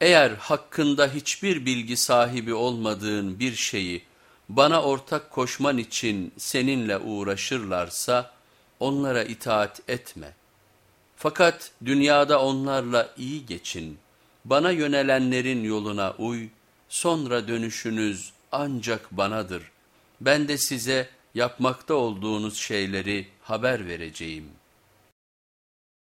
Eğer hakkında hiçbir bilgi sahibi olmadığın bir şeyi bana ortak koşman için seninle uğraşırlarsa onlara itaat etme. Fakat dünyada onlarla iyi geçin, bana yönelenlerin yoluna uy, sonra dönüşünüz ancak banadır. Ben de size yapmakta olduğunuz şeyleri haber vereceğim.''